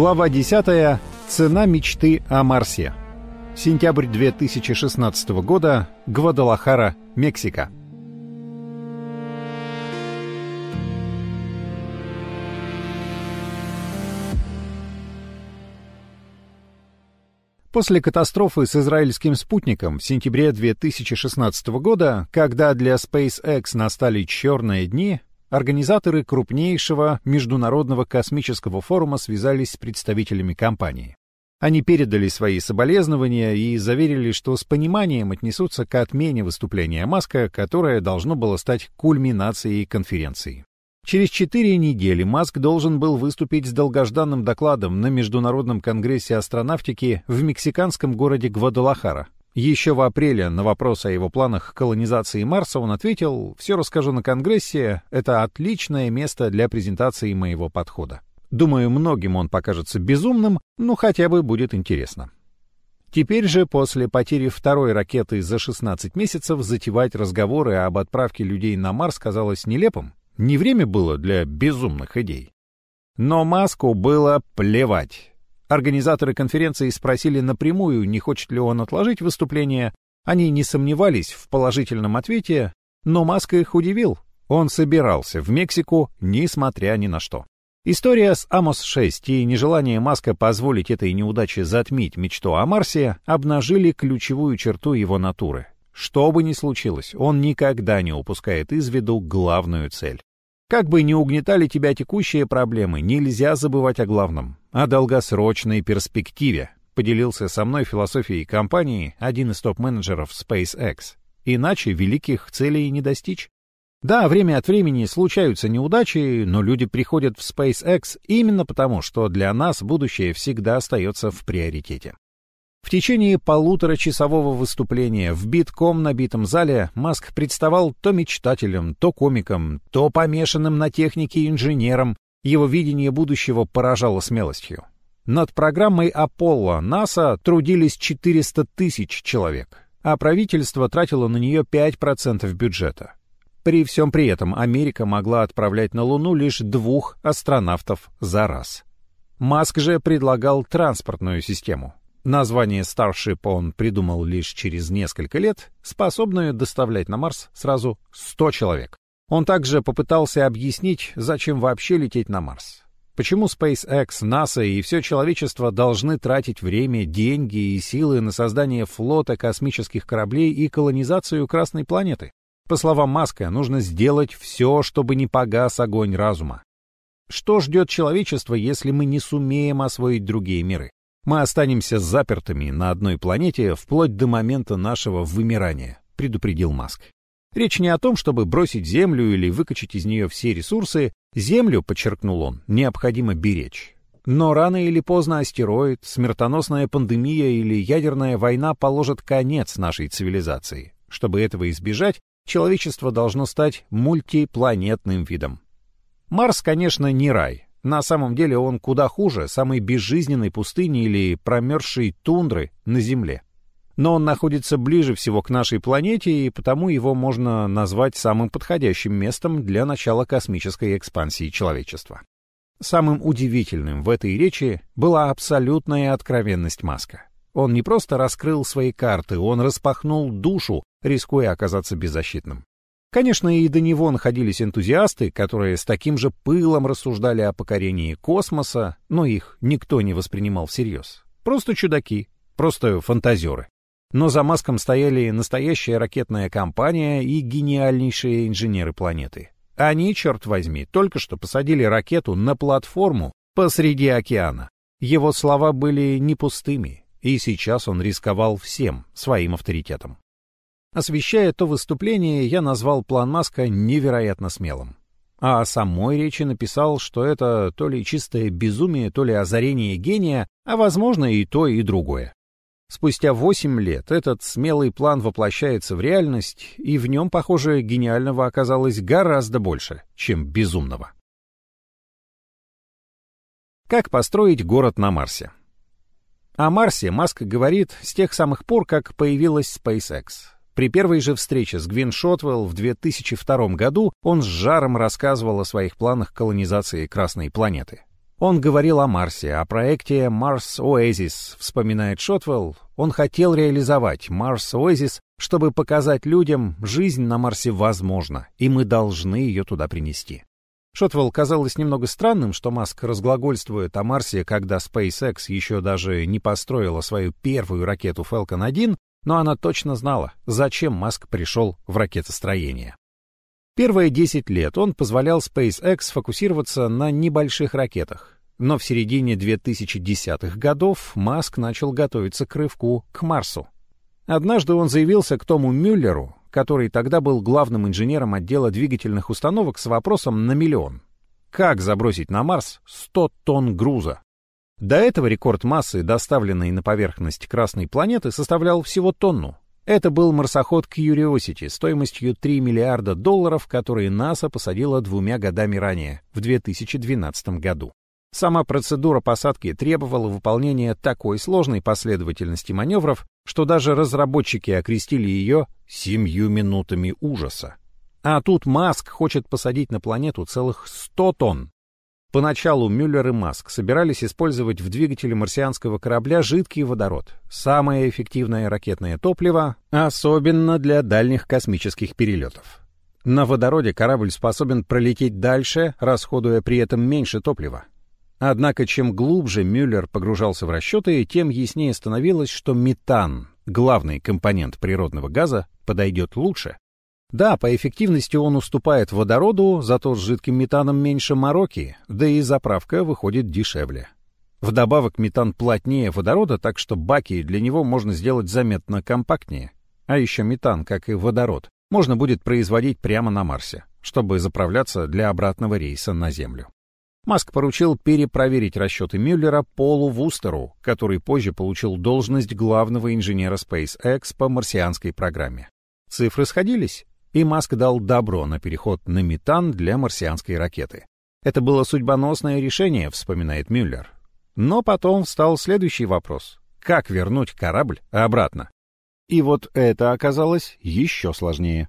Глава 10. Цена мечты о Марсе. Сентябрь 2016 года. Гвадалахара, Мексика. После катастрофы с израильским спутником в сентябре 2016 года, когда для SpaceX настали черные дни, организаторы крупнейшего международного космического форума связались с представителями компании. Они передали свои соболезнования и заверили, что с пониманием отнесутся к отмене выступления Маска, которое должно было стать кульминацией конференции. Через четыре недели Маск должен был выступить с долгожданным докладом на Международном конгрессе астронавтики в мексиканском городе Гвадалахара, еще в апреле на вопрос о его планах колонизации Марса он ответил «Все расскажу на Конгрессе, это отличное место для презентации моего подхода. Думаю, многим он покажется безумным, но хотя бы будет интересно». Теперь же, после потери второй ракеты за 16 месяцев, затевать разговоры об отправке людей на Марс казалось нелепым. Не время было для безумных идей. Но Маску было плевать. Организаторы конференции спросили напрямую, не хочет ли он отложить выступление. Они не сомневались в положительном ответе, но Маск их удивил. Он собирался в Мексику, несмотря ни на что. История с Амос-6 и нежелание Маска позволить этой неудаче затмить мечту о Марсе обнажили ключевую черту его натуры. Что бы ни случилось, он никогда не упускает из виду главную цель. Как бы ни угнетали тебя текущие проблемы, нельзя забывать о главном — о долгосрочной перспективе, поделился со мной философией компании один из топ-менеджеров SpaceX. Иначе великих целей не достичь. Да, время от времени случаются неудачи, но люди приходят в SpaceX именно потому, что для нас будущее всегда остается в приоритете. В течение полуторачасового выступления в битком набитом зале Маск представал то мечтателем, то комиком, то помешанным на технике инженером. Его видение будущего поражало смелостью. Над программой Аполло НАСА трудились 400 тысяч человек, а правительство тратило на нее 5% бюджета. При всем при этом Америка могла отправлять на Луну лишь двух астронавтов за раз. Маск же предлагал транспортную систему — Название Starship он придумал лишь через несколько лет, способное доставлять на Марс сразу 100 человек. Он также попытался объяснить, зачем вообще лететь на Марс. Почему SpaceX, NASA и все человечество должны тратить время, деньги и силы на создание флота космических кораблей и колонизацию Красной планеты? По словам Маска, нужно сделать все, чтобы не погас огонь разума. Что ждет человечество, если мы не сумеем освоить другие миры? Мы останемся запертыми на одной планете вплоть до момента нашего вымирания, предупредил Маск. Речь не о том, чтобы бросить Землю или выкачать из нее все ресурсы. Землю, подчеркнул он, необходимо беречь. Но рано или поздно астероид, смертоносная пандемия или ядерная война положат конец нашей цивилизации. Чтобы этого избежать, человечество должно стать мультипланетным видом. Марс, конечно, не рай, на самом деле он куда хуже самой безжизненной пустыни или промерзшей тундры на Земле. Но он находится ближе всего к нашей планете, и потому его можно назвать самым подходящим местом для начала космической экспансии человечества. Самым удивительным в этой речи была абсолютная откровенность Маска. Он не просто раскрыл свои карты, он распахнул душу, рискуя оказаться беззащитным. Конечно, и до него находились энтузиасты, которые с таким же пылом рассуждали о покорении космоса, но их никто не воспринимал всерьез. Просто чудаки, просто фантазеры. Но за маском стояли настоящая ракетная компания и гениальнейшие инженеры планеты. Они, черт возьми, только что посадили ракету на платформу посреди океана. Его слова были не пустыми, и сейчас он рисковал всем своим авторитетом. Освещая то выступление, я назвал план Маска невероятно смелым. А о самой речи написал, что это то ли чистое безумие, то ли озарение гения, а возможно и то, и другое. Спустя восемь лет этот смелый план воплощается в реальность, и в нем, похоже, гениального оказалось гораздо больше, чем безумного. Как построить город на Марсе? О Марсе Маск говорит с тех самых пор, как появилась SpaceX. При первой же встрече с Гвин Шотвелл в 2002 году он с жаром рассказывал о своих планах колонизации Красной планеты. Он говорил о Марсе, о проекте Mars Oasis, вспоминает Шотвелл. Он хотел реализовать Mars Oasis, чтобы показать людям, жизнь на Марсе возможна, и мы должны ее туда принести. Шотвелл казалось немного странным, что Маск разглагольствует о Марсе, когда SpaceX еще даже не построила свою первую ракету Falcon 1, но она точно знала, зачем Маск пришел в ракетостроение. Первые 10 лет он позволял SpaceX фокусироваться на небольших ракетах, но в середине 2010-х годов Маск начал готовиться к рывку к Марсу. Однажды он заявился к Тому Мюллеру, который тогда был главным инженером отдела двигательных установок с вопросом на миллион. Как забросить на Марс 100 тонн груза? До этого рекорд массы, доставленной на поверхность Красной планеты, составлял всего тонну. Это был марсоход Curiosity стоимостью 3 миллиарда долларов, который НАСА посадила двумя годами ранее, в 2012 году. Сама процедура посадки требовала выполнения такой сложной последовательности маневров, что даже разработчики окрестили ее «семью минутами ужаса». А тут Маск хочет посадить на планету целых 100 тонн. Поначалу Мюллер и Маск собирались использовать в двигателе марсианского корабля жидкий водород, самое эффективное ракетное топливо, особенно для дальних космических перелетов. На водороде корабль способен пролететь дальше, расходуя при этом меньше топлива. Однако чем глубже Мюллер погружался в расчеты, тем яснее становилось, что метан, главный компонент природного газа, подойдет лучше. Да, по эффективности он уступает водороду, зато с жидким метаном меньше мороки, да и заправка выходит дешевле. Вдобавок метан плотнее водорода, так что баки для него можно сделать заметно компактнее. А еще метан, как и водород, можно будет производить прямо на Марсе, чтобы заправляться для обратного рейса на Землю. Маск поручил перепроверить расчеты Мюллера Полу Вустеру, который позже получил должность главного инженера SpaceX по марсианской программе. Цифры сходились, и Маск дал добро на переход на метан для марсианской ракеты. Это было судьбоносное решение, вспоминает Мюллер. Но потом встал следующий вопрос. Как вернуть корабль обратно? И вот это оказалось еще сложнее.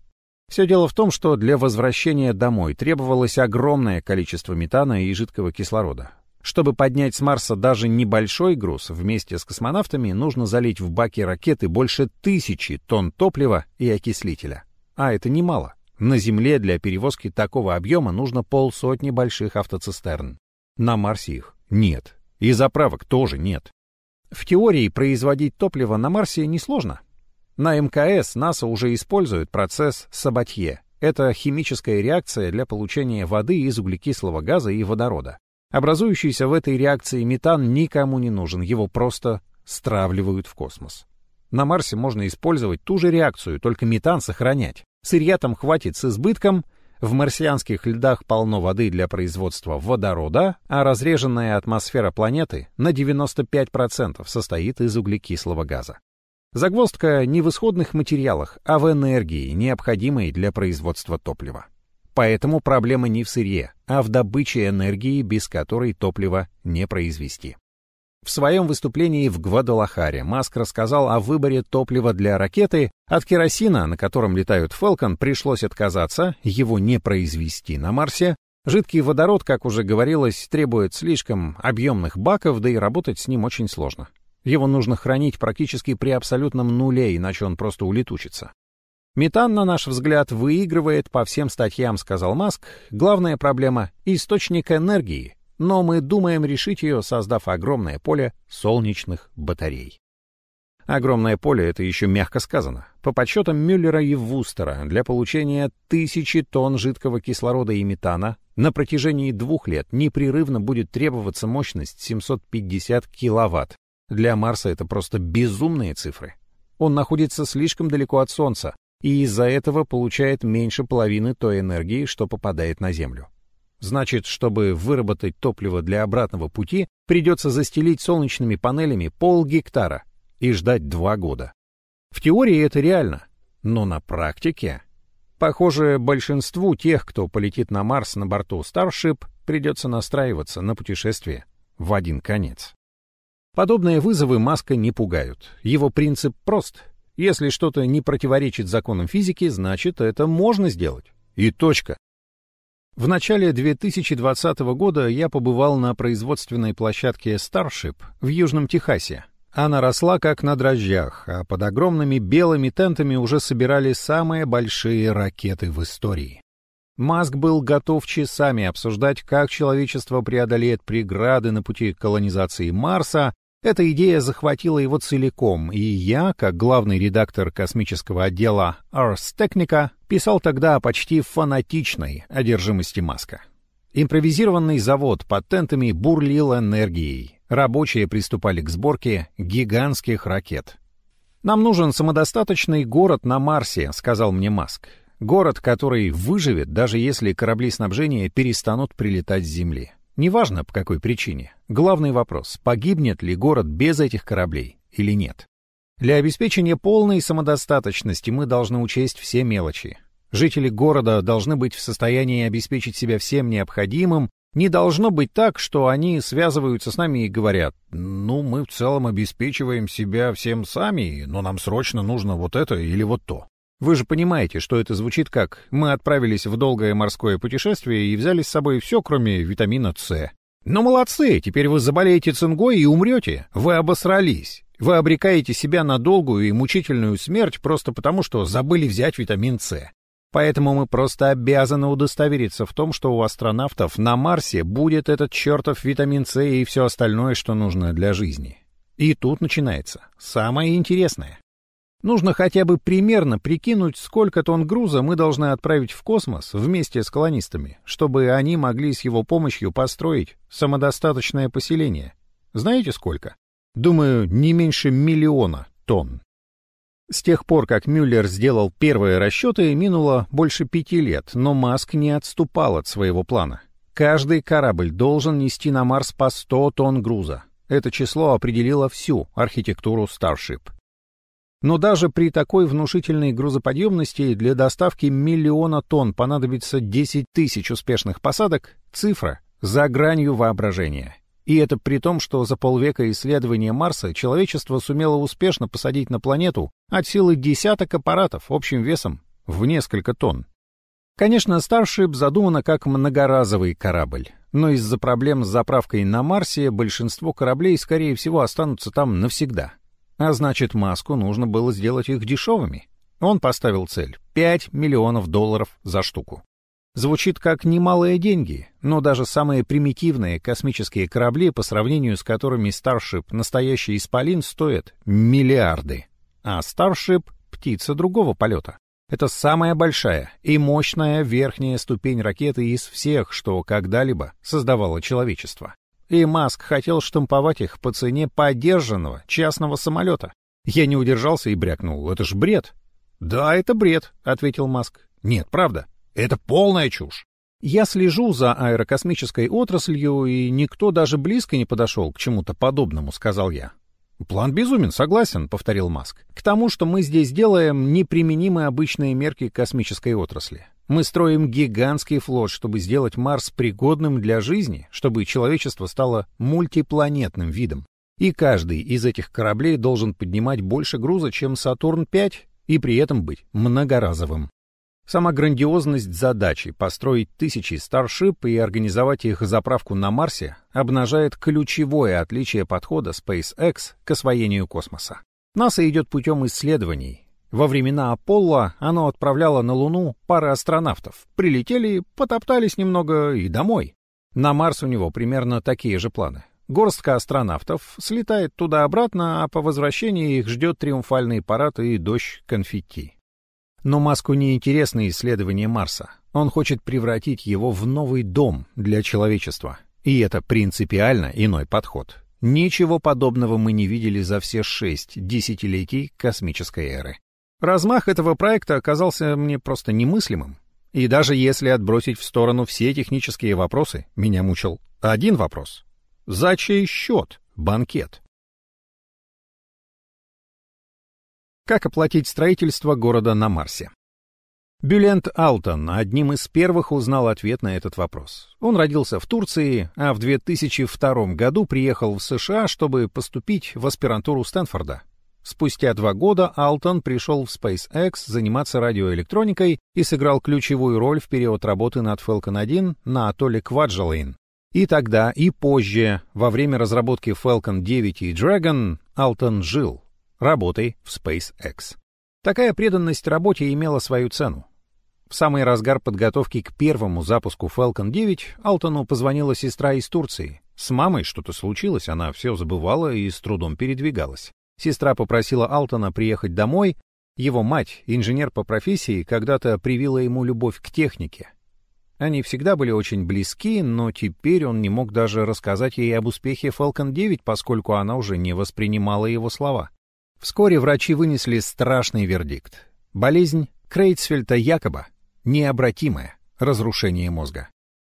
Все дело в том, что для возвращения домой требовалось огромное количество метана и жидкого кислорода. Чтобы поднять с Марса даже небольшой груз, вместе с космонавтами нужно залить в баки ракеты больше тысячи тонн топлива и окислителя. А это немало. На Земле для перевозки такого объема нужно полсотни больших автоцистерн. На Марсе их нет. И заправок тоже нет. В теории производить топливо на Марсе несложно. На МКС НАСА уже использует процесс Сабатье. Это химическая реакция для получения воды из углекислого газа и водорода. Образующийся в этой реакции метан никому не нужен, его просто стравливают в космос. На Марсе можно использовать ту же реакцию, только метан сохранять. Сырья там хватит с избытком, в марсианских льдах полно воды для производства водорода, а разреженная атмосфера планеты на 95% состоит из углекислого газа. Загвоздка не в исходных материалах, а в энергии, необходимой для производства топлива. Поэтому проблема не в сырье, а в добыче энергии, без которой топливо не произвести. В своем выступлении в Гвадалахаре Маск рассказал о выборе топлива для ракеты. От керосина, на котором летают Falcon, пришлось отказаться, его не произвести на Марсе. Жидкий водород, как уже говорилось, требует слишком объемных баков, да и работать с ним очень сложно. Его нужно хранить практически при абсолютном нуле, иначе он просто улетучится. Метан, на наш взгляд, выигрывает по всем статьям, сказал Маск. Главная проблема — источник энергии, но мы думаем решить ее, создав огромное поле солнечных батарей. Огромное поле — это еще мягко сказано. По подсчетам Мюллера и Вустера, для получения тысячи тонн жидкого кислорода и метана на протяжении двух лет непрерывно будет требоваться мощность 750 киловатт, для Марса это просто безумные цифры. Он находится слишком далеко от Солнца, и из-за этого получает меньше половины той энергии, что попадает на Землю. Значит, чтобы выработать топливо для обратного пути, придется застелить солнечными панелями пол гектара и ждать два года. В теории это реально, но на практике... Похоже, большинству тех, кто полетит на Марс на борту Starship, придется настраиваться на путешествие в один конец. Подобные вызовы Маска не пугают. Его принцип прост. Если что-то не противоречит законам физики, значит, это можно сделать. И точка. В начале 2020 года я побывал на производственной площадке Starship в Южном Техасе. Она росла как на дрожжах, а под огромными белыми тентами уже собирали самые большие ракеты в истории. Маск был готов часами обсуждать, как человечество преодолеет преграды на пути колонизации Марса. Эта идея захватила его целиком, и я, как главный редактор космического отдела Ars Technica, писал тогда о почти фанатичной одержимости Маска. Импровизированный завод патентами бурлил энергией. Рабочие приступали к сборке гигантских ракет. «Нам нужен самодостаточный город на Марсе», — сказал мне Маск. Город, который выживет, даже если корабли снабжения перестанут прилетать с Земли. Неважно, по какой причине. Главный вопрос — погибнет ли город без этих кораблей или нет. Для обеспечения полной самодостаточности мы должны учесть все мелочи. Жители города должны быть в состоянии обеспечить себя всем необходимым. Не должно быть так, что они связываются с нами и говорят, ну, мы в целом обеспечиваем себя всем сами, но нам срочно нужно вот это или вот то. Вы же понимаете, что это звучит как «мы отправились в долгое морское путешествие и взяли с собой все, кроме витамина С». Но молодцы, теперь вы заболеете цингой и умрете. Вы обосрались. Вы обрекаете себя на долгую и мучительную смерть просто потому, что забыли взять витамин С. Поэтому мы просто обязаны удостовериться в том, что у астронавтов на Марсе будет этот чертов витамин С и все остальное, что нужно для жизни. И тут начинается самое интересное. Нужно хотя бы примерно прикинуть, сколько тонн груза мы должны отправить в космос вместе с колонистами, чтобы они могли с его помощью построить самодостаточное поселение. Знаете сколько? Думаю, не меньше миллиона тонн. С тех пор, как Мюллер сделал первые расчеты, минуло больше пяти лет, но Маск не отступал от своего плана. Каждый корабль должен нести на Марс по 100 тонн груза. Это число определило всю архитектуру Starship. Но даже при такой внушительной грузоподъемности для доставки миллиона тонн понадобится 10 тысяч успешных посадок, цифра за гранью воображения. И это при том, что за полвека исследования Марса человечество сумело успешно посадить на планету от силы десяток аппаратов общим весом в несколько тонн. Конечно, Starship задумана как многоразовый корабль, но из-за проблем с заправкой на Марсе большинство кораблей, скорее всего, останутся там навсегда. А значит, маску нужно было сделать их дешевыми. Он поставил цель — 5 миллионов долларов за штуку. Звучит как немалые деньги, но даже самые примитивные космические корабли, по сравнению с которыми Starship настоящий исполин, стоят миллиарды. А Starship — птица другого полета. Это самая большая и мощная верхняя ступень ракеты из всех, что когда-либо создавало человечество и Маск хотел штамповать их по цене подержанного частного самолета. Я не удержался и брякнул. Это ж бред. Да, это бред, ответил Маск. Нет, правда. Это полная чушь. Я слежу за аэрокосмической отраслью, и никто даже близко не подошел к чему-то подобному, сказал я. «План безумен, согласен», — повторил Маск. «К тому, что мы здесь делаем, неприменимы обычные мерки космической отрасли. Мы строим гигантский флот, чтобы сделать Марс пригодным для жизни, чтобы человечество стало мультипланетным видом. И каждый из этих кораблей должен поднимать больше груза, чем Сатурн-5, и при этом быть многоразовым. Сама грандиозность задачи построить тысячи старшип и организовать их заправку на Марсе обнажает ключевое отличие подхода SpaceX к освоению космоса. НАСА идет путем исследований, во времена Аполло оно отправляло на Луну пары астронавтов. Прилетели, потоптались немного и домой. На Марс у него примерно такие же планы. Горстка астронавтов слетает туда-обратно, а по возвращении их ждет триумфальный парад и дождь конфетти. Но Маску не интересны исследования Марса. Он хочет превратить его в новый дом для человечества. И это принципиально иной подход. Ничего подобного мы не видели за все шесть десятилетий космической эры. Размах этого проекта оказался мне просто немыслимым. И даже если отбросить в сторону все технические вопросы, меня мучил один вопрос. За чей счет банкет? Как оплатить строительство города на Марсе? Бюлент Алтон одним из первых узнал ответ на этот вопрос. Он родился в Турции, а в 2002 году приехал в США, чтобы поступить в аспирантуру Стэнфорда. Спустя два года Алтон пришел в SpaceX заниматься радиоэлектроникой и сыграл ключевую роль в период работы над Falcon 1 на атолле Кваджалейн. И тогда, и позже, во время разработки Falcon 9 и Dragon, Алтон жил, работой в SpaceX. Такая преданность работе имела свою цену. В самый разгар подготовки к первому запуску Falcon 9 Алтону позвонила сестра из Турции. С мамой что-то случилось, она все забывала и с трудом передвигалась. Сестра попросила Алтона приехать домой. Его мать, инженер по профессии, когда-то привила ему любовь к технике. Они всегда были очень близки, но теперь он не мог даже рассказать ей об успехе Falcon 9, поскольку она уже не воспринимала его слова. Вскоре врачи вынесли страшный вердикт. Болезнь Крейцфельда якобы необратимая, разрушение мозга.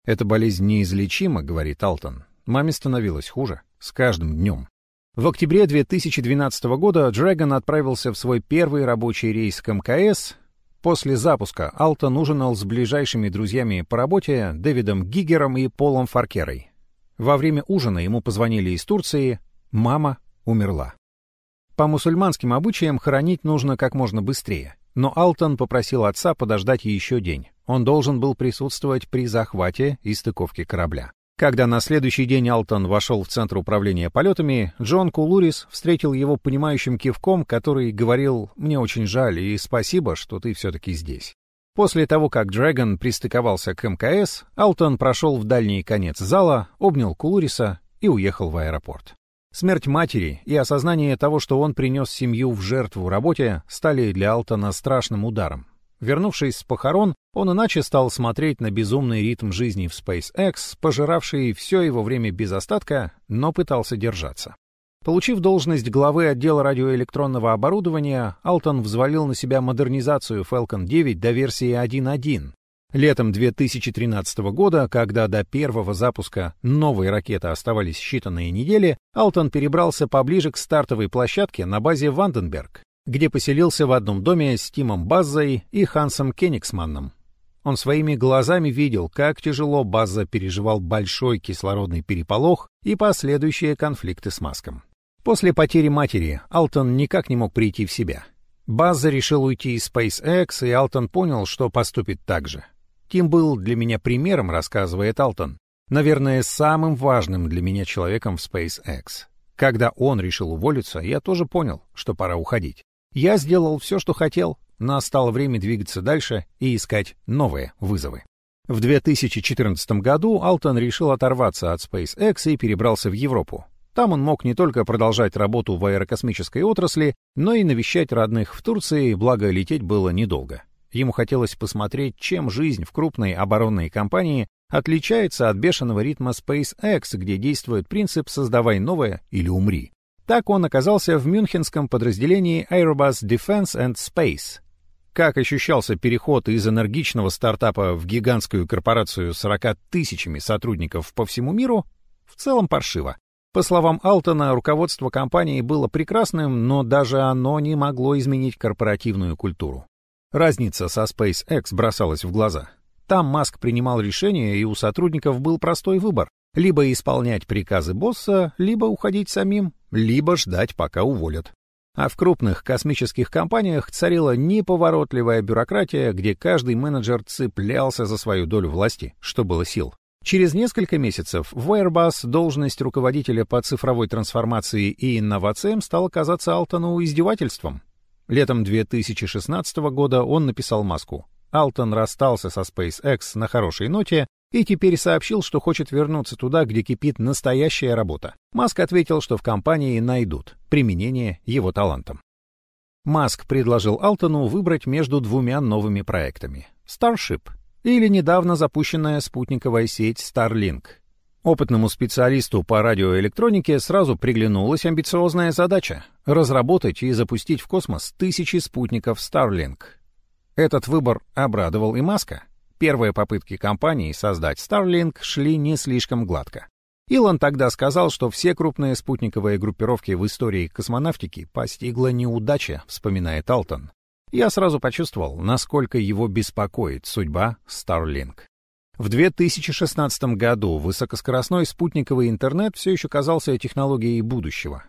«Эта болезнь неизлечима», — говорит Алтон. Маме становилось хуже с каждым днем. В октябре 2012 года Dragon отправился в свой первый рабочий рейс к МКС, После запуска Алтон ужинал с ближайшими друзьями по работе Дэвидом Гигером и Полом Фаркерой. Во время ужина ему позвонили из Турции, мама умерла. По мусульманским обычаям хоронить нужно как можно быстрее, но Алтон попросил отца подождать еще день. Он должен был присутствовать при захвате и стыковке корабля. Когда на следующий день Алтон вошел в Центр управления полетами, Джон Кулурис встретил его понимающим кивком, который говорил «Мне очень жаль и спасибо, что ты все-таки здесь». После того, как Дрэгон пристыковался к МКС, Алтон прошел в дальний конец зала, обнял Кулуриса и уехал в аэропорт. Смерть матери и осознание того, что он принес семью в жертву работе, стали для Алтона страшным ударом. Вернувшись с похорон, он иначе стал смотреть на безумный ритм жизни в SpaceX, пожиравший все его время без остатка, но пытался держаться. Получив должность главы отдела радиоэлектронного оборудования, Алтон взвалил на себя модернизацию Falcon 9 до версии 1.1. Летом 2013 года, когда до первого запуска новой ракеты оставались считанные недели, Алтон перебрался поближе к стартовой площадке на базе Ванденберг где поселился в одном доме с Тимом Баззой и Хансом Кенигсманном. Он своими глазами видел, как тяжело Базза переживал большой кислородный переполох и последующие конфликты с Маском. После потери матери Алтон никак не мог прийти в себя. Базза решил уйти из SpaceX, и Алтон понял, что поступит так же. Тим был для меня примером, рассказывает Алтон. Наверное, самым важным для меня человеком в SpaceX. Когда он решил уволиться, я тоже понял, что пора уходить. Я сделал все, что хотел. Настало время двигаться дальше и искать новые вызовы. В 2014 году Алтон решил оторваться от SpaceX и перебрался в Европу. Там он мог не только продолжать работу в аэрокосмической отрасли, но и навещать родных в Турции, благо лететь было недолго. Ему хотелось посмотреть, чем жизнь в крупной оборонной компании отличается от бешеного ритма SpaceX, где действует принцип «создавай новое или умри». Так он оказался в мюнхенском подразделении Airbus Defense and Space. Как ощущался переход из энергичного стартапа в гигантскую корпорацию с 40 тысячами сотрудников по всему миру? В целом паршиво. По словам Алтона, руководство компании было прекрасным, но даже оно не могло изменить корпоративную культуру. Разница со SpaceX бросалась в глаза. Там Маск принимал решения, и у сотрудников был простой выбор либо исполнять приказы босса, либо уходить самим, либо ждать, пока уволят. А в крупных космических компаниях царила неповоротливая бюрократия, где каждый менеджер цеплялся за свою долю власти, что было сил. Через несколько месяцев в Airbus должность руководителя по цифровой трансформации и инновациям стала казаться Алтону издевательством. Летом 2016 года он написал Маску. Алтон расстался со SpaceX на хорошей ноте и теперь сообщил, что хочет вернуться туда, где кипит настоящая работа. Маск ответил, что в компании найдут применение его талантам. Маск предложил Алтону выбрать между двумя новыми проектами — Starship или недавно запущенная спутниковая сеть Starlink. Опытному специалисту по радиоэлектронике сразу приглянулась амбициозная задача — разработать и запустить в космос тысячи спутников Starlink. Этот выбор обрадовал и Маска — Первые попытки компании создать Starlink шли не слишком гладко. Илон тогда сказал, что все крупные спутниковые группировки в истории космонавтики постигла неудача, вспоминает Алтон. Я сразу почувствовал, насколько его беспокоит судьба Starlink. В 2016 году высокоскоростной спутниковый интернет все еще казался технологией будущего.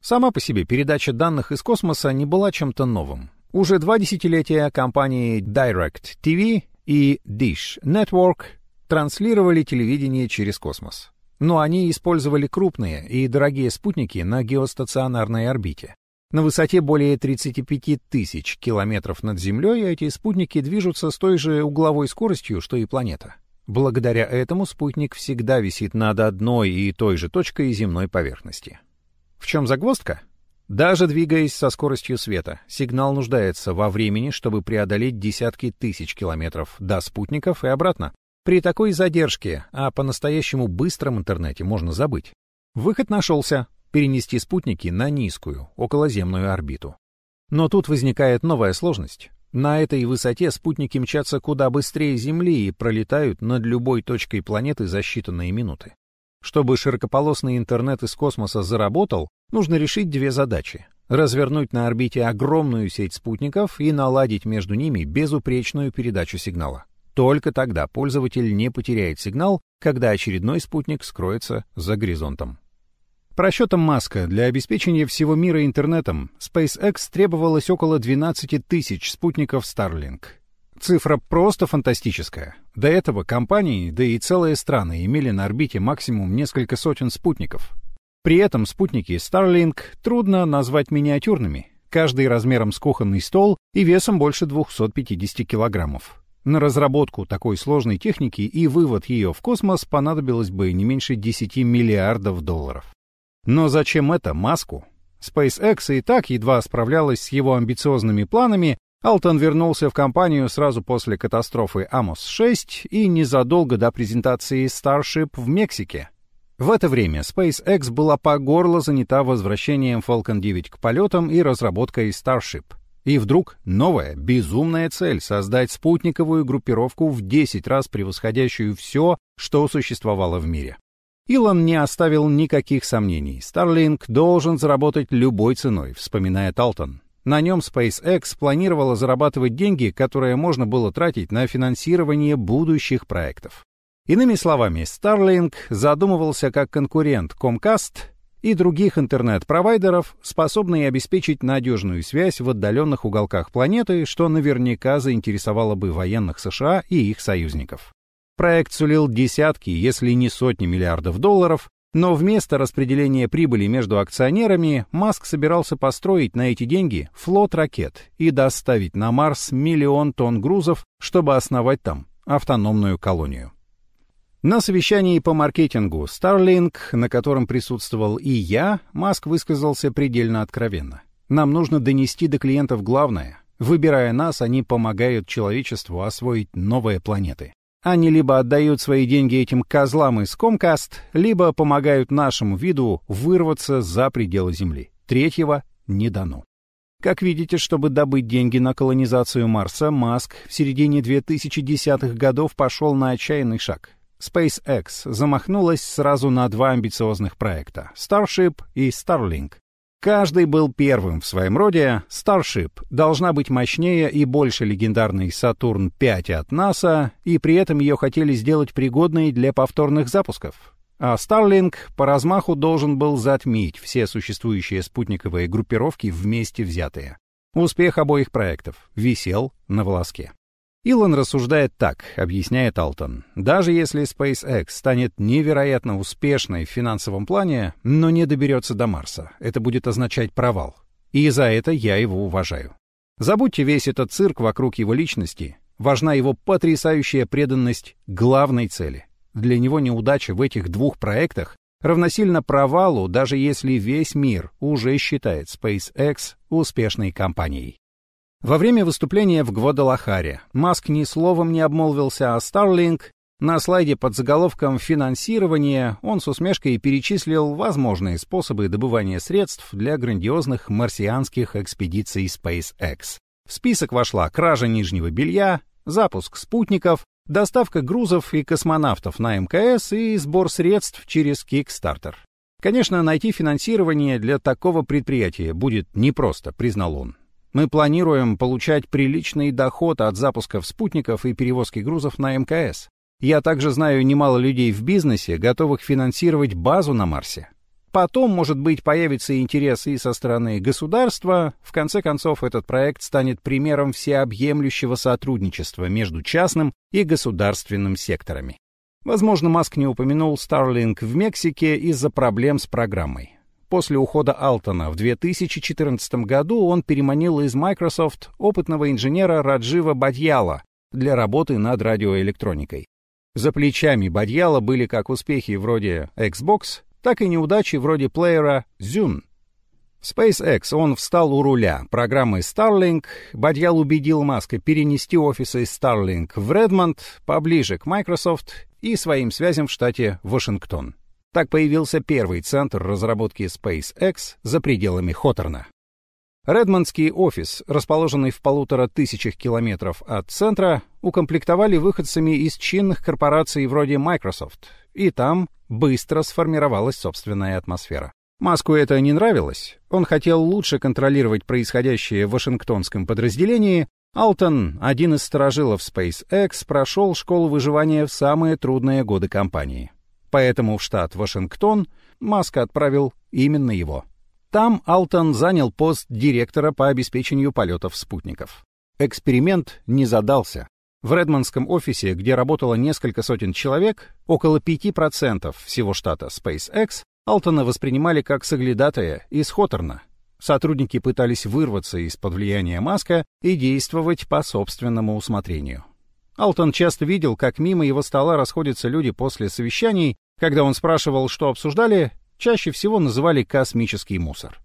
Сама по себе передача данных из космоса не была чем-то новым. Уже два десятилетия компании Direct TV и Dish Network транслировали телевидение через космос. Но они использовали крупные и дорогие спутники на геостационарной орбите. На высоте более 35 тысяч километров над Землей эти спутники движутся с той же угловой скоростью, что и планета. Благодаря этому спутник всегда висит над одной и той же точкой земной поверхности. В чем загвоздка? Даже двигаясь со скоростью света, сигнал нуждается во времени, чтобы преодолеть десятки тысяч километров до спутников и обратно. При такой задержке о по-настоящему быстром интернете можно забыть. Выход нашелся — перенести спутники на низкую, околоземную орбиту. Но тут возникает новая сложность. На этой высоте спутники мчатся куда быстрее Земли и пролетают над любой точкой планеты за считанные минуты. Чтобы широкополосный интернет из космоса заработал, нужно решить две задачи. Развернуть на орбите огромную сеть спутников и наладить между ними безупречную передачу сигнала. Только тогда пользователь не потеряет сигнал, когда очередной спутник скроется за горизонтом. По расчетам Маска, для обеспечения всего мира интернетом SpaceX требовалось около 12 тысяч спутников Starlink. Цифра просто фантастическая. До этого компании, да и целые страны имели на орбите максимум несколько сотен спутников. При этом спутники Starlink трудно назвать миниатюрными, каждый размером с кухонный стол и весом больше 250 килограммов. На разработку такой сложной техники и вывод ее в космос понадобилось бы не меньше 10 миллиардов долларов. Но зачем это Маску? SpaceX и так едва справлялась с его амбициозными планами, Алтон вернулся в компанию сразу после катастрофы Амос-6 и незадолго до презентации Starship в Мексике. В это время SpaceX была по горло занята возвращением Falcon 9 к полетам и разработкой Starship. И вдруг новая, безумная цель — создать спутниковую группировку в 10 раз превосходящую все, что существовало в мире. Илон не оставил никаких сомнений. Starlink должен заработать любой ценой, вспоминает Алтон. На нем SpaceX планировала зарабатывать деньги, которые можно было тратить на финансирование будущих проектов. Иными словами, Starlink задумывался как конкурент Comcast и других интернет-провайдеров, способный обеспечить надежную связь в отдаленных уголках планеты, что наверняка заинтересовало бы военных США и их союзников. Проект сулил десятки, если не сотни миллиардов долларов, но вместо распределения прибыли между акционерами Маск собирался построить на эти деньги флот ракет и доставить на Марс миллион тонн грузов, чтобы основать там автономную колонию. На совещании по маркетингу Starlink, на котором присутствовал и я, Маск высказался предельно откровенно. Нам нужно донести до клиентов главное. Выбирая нас, они помогают человечеству освоить новые планеты. Они либо отдают свои деньги этим козлам из Comcast, либо помогают нашему виду вырваться за пределы Земли. Третьего не дано. Как видите, чтобы добыть деньги на колонизацию Марса, Маск в середине 2010-х годов пошел на отчаянный шаг. SpaceX замахнулась сразу на два амбициозных проекта — Starship и Starlink. Каждый был первым в своем роде. Starship должна быть мощнее и больше легендарной Сатурн-5 от НАСА, и при этом ее хотели сделать пригодной для повторных запусков. А Starlink по размаху должен был затмить все существующие спутниковые группировки вместе взятые. Успех обоих проектов висел на волоске. Илон рассуждает так, объясняет Алтон. Даже если SpaceX станет невероятно успешной в финансовом плане, но не доберется до Марса, это будет означать провал. И за это я его уважаю. Забудьте весь этот цирк вокруг его личности. Важна его потрясающая преданность главной цели. Для него неудача в этих двух проектах равносильно провалу, даже если весь мир уже считает SpaceX успешной компанией. Во время выступления в Гвадалахаре Маск ни словом не обмолвился о Starlink. На слайде под заголовком «Финансирование» он с усмешкой перечислил возможные способы добывания средств для грандиозных марсианских экспедиций SpaceX. В список вошла кража нижнего белья, запуск спутников, доставка грузов и космонавтов на МКС и сбор средств через Kickstarter. Конечно, найти финансирование для такого предприятия будет непросто, признал он. Мы планируем получать приличный доход от запусков спутников и перевозки грузов на МКС. Я также знаю немало людей в бизнесе, готовых финансировать базу на Марсе. Потом, может быть, появится интерес и со стороны государства. В конце концов, этот проект станет примером всеобъемлющего сотрудничества между частным и государственным секторами. Возможно, Маск не упомянул Starlink в Мексике из-за проблем с программой. После ухода Алтона в 2014 году он переманил из Microsoft опытного инженера Раджива Бадьяла для работы над радиоэлектроникой. За плечами Бадьяла были как успехи вроде Xbox, так и неудачи вроде плеера Zune. В SpaceX он встал у руля программы Starlink. Бадьял убедил Маска перенести офисы Starlink в Редмонд, поближе к Microsoft и своим связям в штате Вашингтон. Так появился первый центр разработки SpaceX за пределами Хоторна. Редмондский офис, расположенный в полутора тысячах километров от центра, укомплектовали выходцами из чинных корпораций вроде Microsoft, и там быстро сформировалась собственная атмосфера. Маску это не нравилось. Он хотел лучше контролировать происходящее в Вашингтонском подразделении. Алтон, один из сторожилов SpaceX, прошел школу выживания в самые трудные годы компании. Поэтому в штат Вашингтон Маск отправил именно его. Там Алтон занял пост директора по обеспечению полетов спутников. Эксперимент не задался. В Редмондском офисе, где работало несколько сотен человек, около 5% всего штата SpaceX, Алтона воспринимали как соглядатая из Хоторна. Сотрудники пытались вырваться из-под влияния Маска и действовать по собственному усмотрению. Алтон часто видел, как мимо его стола расходятся люди после совещаний, когда он спрашивал, что обсуждали, чаще всего называли космический мусор.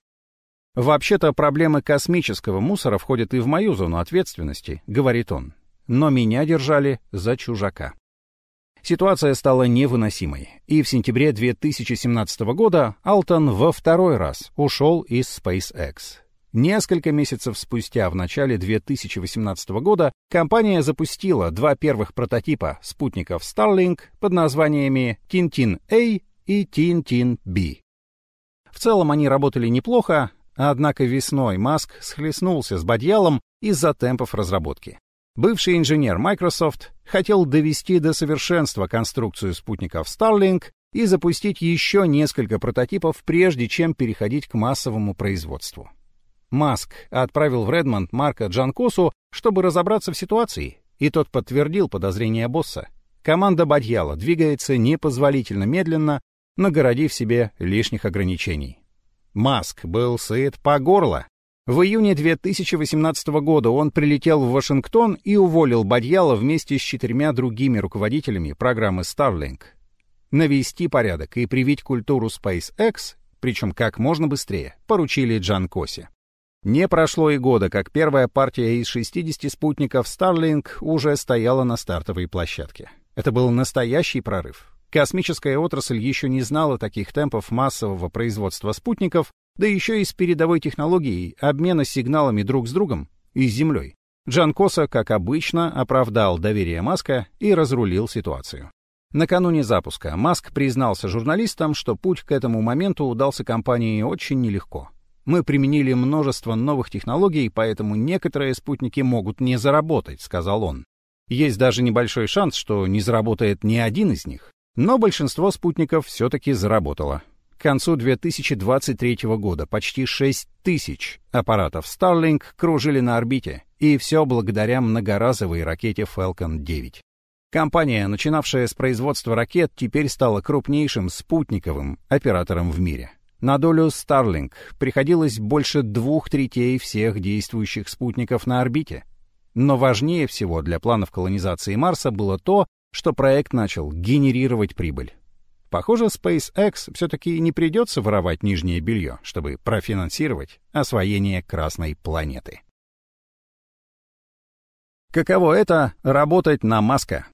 «Вообще-то проблемы космического мусора входят и в мою зону ответственности», — говорит он но меня держали за чужака. Ситуация стала невыносимой, и в сентябре 2017 года Алтон во второй раз ушел из SpaceX. Несколько месяцев спустя, в начале 2018 года, компания запустила два первых прототипа спутников Starlink под названиями Tintin-A и Tintin-B. В целом они работали неплохо, однако весной Маск схлестнулся с Бадьялом из-за темпов разработки. Бывший инженер Microsoft хотел довести до совершенства конструкцию спутников Starlink и запустить еще несколько прототипов, прежде чем переходить к массовому производству. Маск отправил в Редмонд Марка Джанкосу, чтобы разобраться в ситуации, и тот подтвердил подозрения босса. Команда Бадьяла двигается непозволительно медленно, нагородив себе лишних ограничений. Маск был сыт по горло в июне 2018 года он прилетел в Вашингтон и уволил Бадьяла вместе с четырьмя другими руководителями программы Starlink. Навести порядок и привить культуру SpaceX, причем как можно быстрее, поручили Джан Коси. Не прошло и года, как первая партия из 60 спутников Starlink уже стояла на стартовой площадке. Это был настоящий прорыв. Космическая отрасль еще не знала таких темпов массового производства спутников, да еще и с передовой технологией обмена сигналами друг с другом и с Землей. Джан Коса, как обычно, оправдал доверие Маска и разрулил ситуацию. Накануне запуска Маск признался журналистам, что путь к этому моменту удался компании очень нелегко. Мы применили множество новых технологий, поэтому некоторые спутники могут не заработать, сказал он. Есть даже небольшой шанс, что не заработает ни один из них. Но большинство спутников все-таки заработало. К концу 2023 года почти 6 тысяч аппаратов Starlink кружили на орбите, и все благодаря многоразовой ракете Falcon 9. Компания, начинавшая с производства ракет, теперь стала крупнейшим спутниковым оператором в мире. На долю Starlink приходилось больше двух третей всех действующих спутников на орбите. Но важнее всего для планов колонизации Марса было то, что проект начал генерировать прибыль. Похоже, SpaceX все-таки не придется воровать нижнее белье, чтобы профинансировать освоение Красной планеты. Каково это — работать на Маска?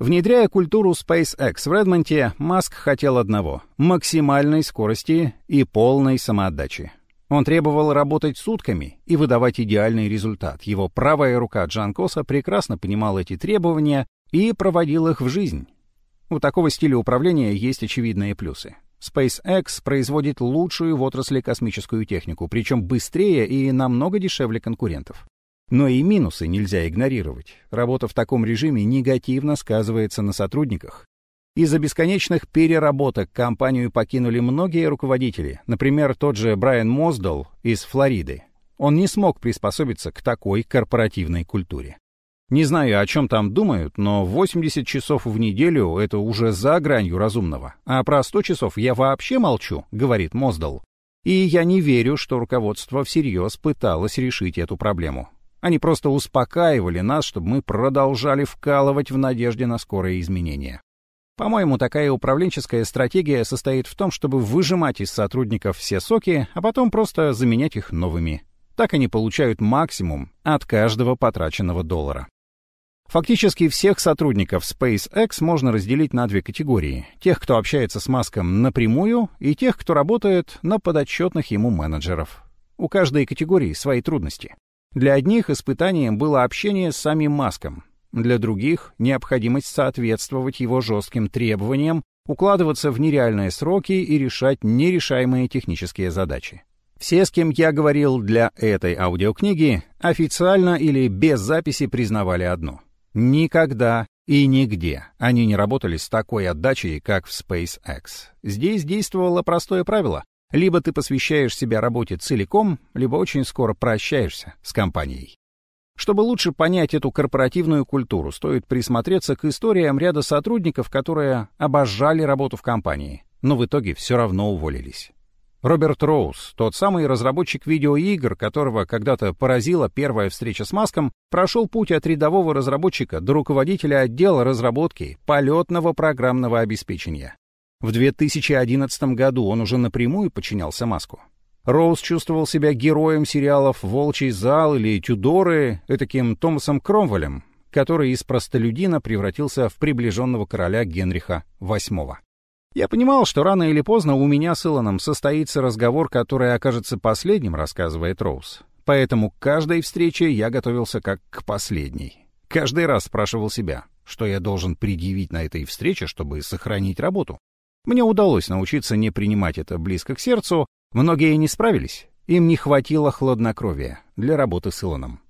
Внедряя культуру SpaceX в Редмонте, Маск хотел одного — максимальной скорости и полной самоотдачи. Он требовал работать сутками и выдавать идеальный результат. Его правая рука Джан Коса прекрасно понимал эти требования и проводил их в жизнь. У такого стиля управления есть очевидные плюсы. SpaceX производит лучшую в отрасли космическую технику, причем быстрее и намного дешевле конкурентов. Но и минусы нельзя игнорировать. Работа в таком режиме негативно сказывается на сотрудниках. Из-за бесконечных переработок компанию покинули многие руководители, например, тот же Брайан Моздал из Флориды. Он не смог приспособиться к такой корпоративной культуре. Не знаю, о чем там думают, но 80 часов в неделю — это уже за гранью разумного. А про 100 часов я вообще молчу, говорит Моздал. И я не верю, что руководство всерьез пыталось решить эту проблему. Они просто успокаивали нас, чтобы мы продолжали вкалывать в надежде на скорые изменения. По-моему, такая управленческая стратегия состоит в том, чтобы выжимать из сотрудников все соки, а потом просто заменять их новыми. Так они получают максимум от каждого потраченного доллара. Фактически всех сотрудников SpaceX можно разделить на две категории. Тех, кто общается с Маском напрямую, и тех, кто работает на подотчетных ему менеджеров. У каждой категории свои трудности. Для одних испытанием было общение с самим Маском. Для других — необходимость соответствовать его жестким требованиям, укладываться в нереальные сроки и решать нерешаемые технические задачи. Все, с кем я говорил для этой аудиокниги, официально или без записи признавали одно — Никогда и нигде они не работали с такой отдачей, как в SpaceX. Здесь действовало простое правило. Либо ты посвящаешь себя работе целиком, либо очень скоро прощаешься с компанией. Чтобы лучше понять эту корпоративную культуру, стоит присмотреться к историям ряда сотрудников, которые обожали работу в компании, но в итоге все равно уволились. Роберт Роуз, тот самый разработчик видеоигр, которого когда-то поразила первая встреча с Маском, прошел путь от рядового разработчика до руководителя отдела разработки полетного программного обеспечения. В 2011 году он уже напрямую подчинялся Маску. Роуз чувствовал себя героем сериалов «Волчий зал» или «Тюдоры», этаким Томасом Кромвелем, который из простолюдина превратился в приближенного короля Генриха VIII. Я понимал, что рано или поздно у меня с Илоном состоится разговор, который окажется последним, рассказывает Роуз. Поэтому к каждой встрече я готовился как к последней. Каждый раз спрашивал себя, что я должен предъявить на этой встрече, чтобы сохранить работу. Мне удалось научиться не принимать это близко к сердцу, многие не справились, им не хватило хладнокровия для работы с Илоном.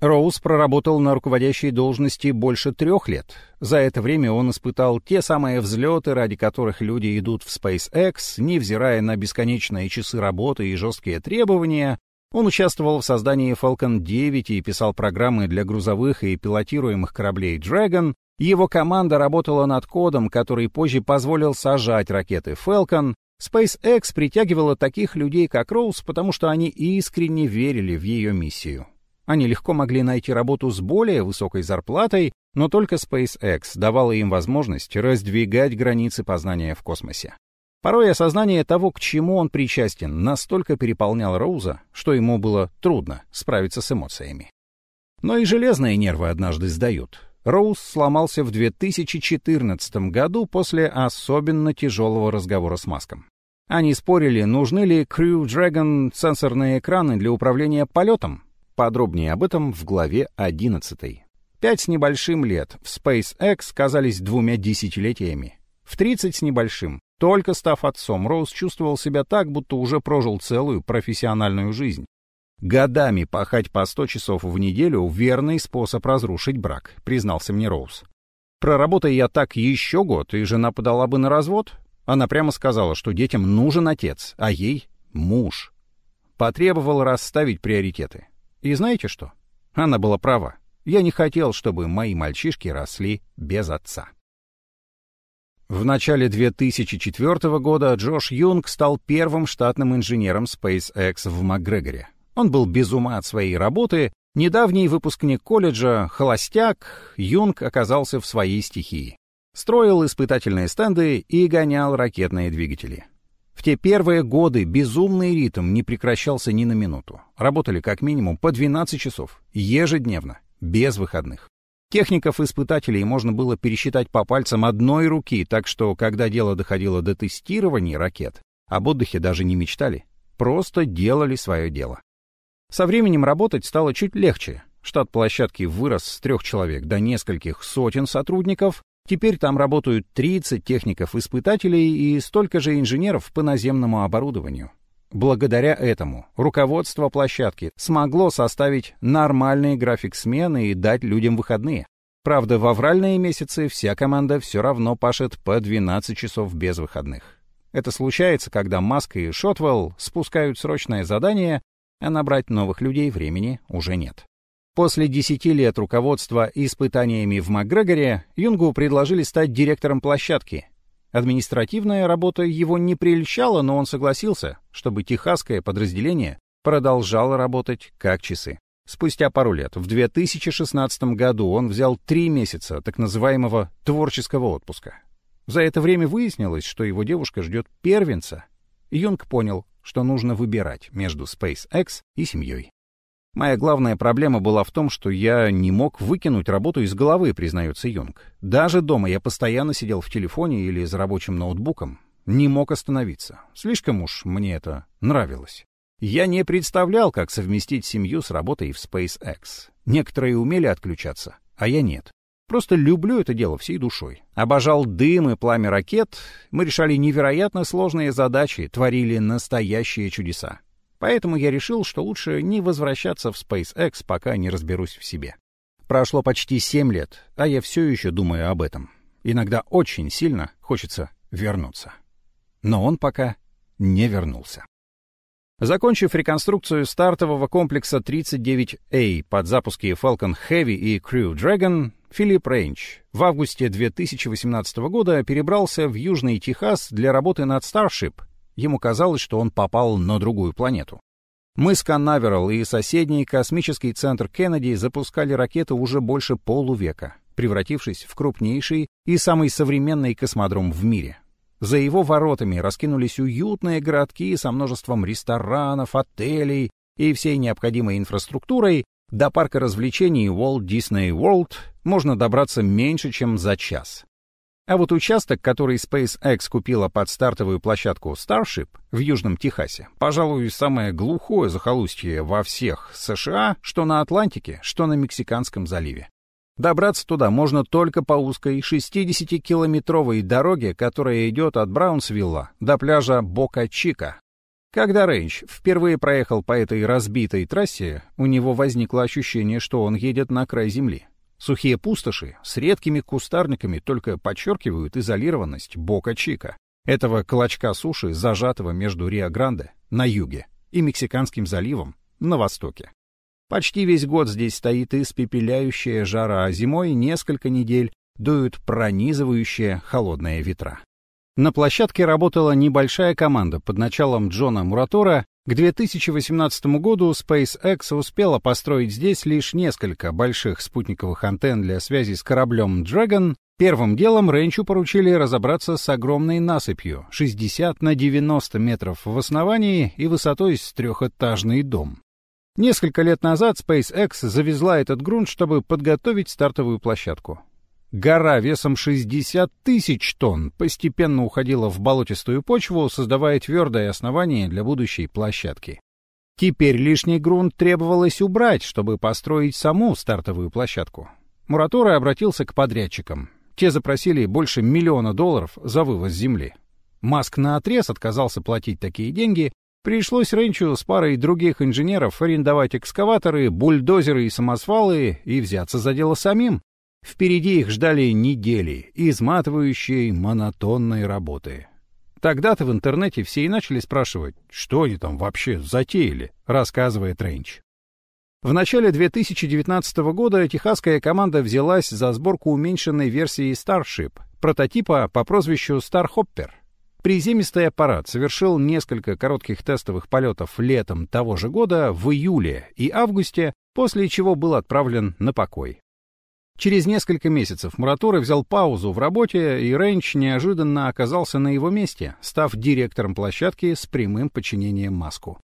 Роуз проработал на руководящей должности больше трех лет. За это время он испытал те самые взлеты, ради которых люди идут в SpaceX, невзирая на бесконечные часы работы и жесткие требования. Он участвовал в создании Falcon 9 и писал программы для грузовых и пилотируемых кораблей Dragon. Его команда работала над кодом, который позже позволил сажать ракеты Falcon. SpaceX притягивала таких людей, как Роуз, потому что они искренне верили в ее миссию. Они легко могли найти работу с более высокой зарплатой, но только SpaceX давала им возможность раздвигать границы познания в космосе. Порой осознание того, к чему он причастен, настолько переполнял Роуза, что ему было трудно справиться с эмоциями. Но и железные нервы однажды сдают. Роуз сломался в 2014 году после особенно тяжелого разговора с Маском. Они спорили, нужны ли Crew Dragon сенсорные экраны для управления полетом, Подробнее об этом в главе 11. Пять с небольшим лет в SpaceX казались двумя десятилетиями. В 30 с небольшим, только став отцом, Роуз чувствовал себя так, будто уже прожил целую профессиональную жизнь. Годами пахать по 100 часов в неделю — верный способ разрушить брак, признался мне Роуз. Проработая я так еще год, и жена подала бы на развод. Она прямо сказала, что детям нужен отец, а ей — муж. Потребовал расставить приоритеты. И знаете что? Она была права. Я не хотел, чтобы мои мальчишки росли без отца. В начале 2004 года Джош Юнг стал первым штатным инженером SpaceX в МакГрегоре. Он был без ума от своей работы, недавний выпускник колледжа, холостяк, Юнг оказался в своей стихии. Строил испытательные стенды и гонял ракетные двигатели. В те первые годы безумный ритм не прекращался ни на минуту. Работали как минимум по 12 часов, ежедневно, без выходных. Техников-испытателей можно было пересчитать по пальцам одной руки, так что, когда дело доходило до тестирования ракет, об отдыхе даже не мечтали, просто делали свое дело. Со временем работать стало чуть легче. Штат площадки вырос с трех человек до нескольких сотен сотрудников, Теперь там работают 30 техников-испытателей и столько же инженеров по наземному оборудованию. Благодаря этому руководство площадки смогло составить нормальный график смены и дать людям выходные. Правда, в авральные месяцы вся команда все равно пашет по 12 часов без выходных. Это случается, когда Маск и Шотвелл спускают срочное задание, а набрать новых людей времени уже нет. После 10 лет руководства испытаниями в МакГрегоре Юнгу предложили стать директором площадки. Административная работа его не прельщала, но он согласился, чтобы техасское подразделение продолжало работать как часы. Спустя пару лет, в 2016 году, он взял три месяца так называемого творческого отпуска. За это время выяснилось, что его девушка ждет первенца. Юнг понял, что нужно выбирать между SpaceX и семьей. Моя главная проблема была в том, что я не мог выкинуть работу из головы, признается Юнг. Даже дома я постоянно сидел в телефоне или за рабочим ноутбуком. Не мог остановиться. Слишком уж мне это нравилось. Я не представлял, как совместить семью с работой в SpaceX. Некоторые умели отключаться, а я нет. Просто люблю это дело всей душой. Обожал дым и пламя ракет. Мы решали невероятно сложные задачи, творили настоящие чудеса. Поэтому я решил, что лучше не возвращаться в SpaceX, пока не разберусь в себе. Прошло почти семь лет, а я все еще думаю об этом. Иногда очень сильно хочется вернуться. Но он пока не вернулся. Закончив реконструкцию стартового комплекса 39A под запуски Falcon Heavy и Crew Dragon, Филипп Рейнч в августе 2018 года перебрался в Южный Техас для работы над Starship. Ему казалось, что он попал на другую планету. Мыс Канаверал и соседний космический центр Кеннеди запускали ракеты уже больше полувека, превратившись в крупнейший и самый современный космодром в мире — за его воротами раскинулись уютные городки со множеством ресторанов, отелей и всей необходимой инфраструктурой. До парка развлечений Walt Disney World можно добраться меньше, чем за час. А вот участок, который SpaceX купила под стартовую площадку Starship в Южном Техасе, пожалуй, самое глухое захолустье во всех США, что на Атлантике, что на Мексиканском заливе. Добраться туда можно только по узкой 60-километровой дороге, которая идет от Браунсвилла до пляжа Бока-Чика. Когда Рейнч впервые проехал по этой разбитой трассе, у него возникло ощущение, что он едет на край земли. Сухие пустоши с редкими кустарниками только подчеркивают изолированность Бока-Чика, этого клочка суши, зажатого между Рио-Гранде на юге и Мексиканским заливом на востоке. Почти весь год здесь стоит испепеляющая жара, а зимой несколько недель дуют пронизывающие холодные ветра. На площадке работала небольшая команда под началом Джона Муратора. К 2018 году SpaceX успела построить здесь лишь несколько больших спутниковых антенн для связи с кораблем Dragon. Первым делом Ренчу поручили разобраться с огромной насыпью 60 на 90 метров в основании и высотой с трехэтажный дом. Несколько лет назад SpaceX завезла этот грунт, чтобы подготовить стартовую площадку. Гора весом 60 тысяч тонн постепенно уходила в болотистую почву, создавая твердое основание для будущей площадки. Теперь лишний грунт требовалось убрать, чтобы построить саму стартовую площадку. Муратура обратился к подрядчикам. Те запросили больше миллиона долларов за вывоз земли. Маск наотрез отказался платить такие деньги, Пришлось Ренчу с парой других инженеров арендовать экскаваторы, бульдозеры и самосвалы и взяться за дело самим. Впереди их ждали недели изматывающей монотонной работы. Тогда-то в интернете все и начали спрашивать, что они там вообще затеяли, рассказывает Ренч. В начале 2019 года техасская команда взялась за сборку уменьшенной версии Starship, прототипа по прозвищу Starhopper. Приземистый аппарат совершил несколько коротких тестовых полетов летом того же года в июле и августе, после чего был отправлен на покой. Через несколько месяцев Мураторы взял паузу в работе, и Рейнч неожиданно оказался на его месте, став директором площадки с прямым подчинением Маску.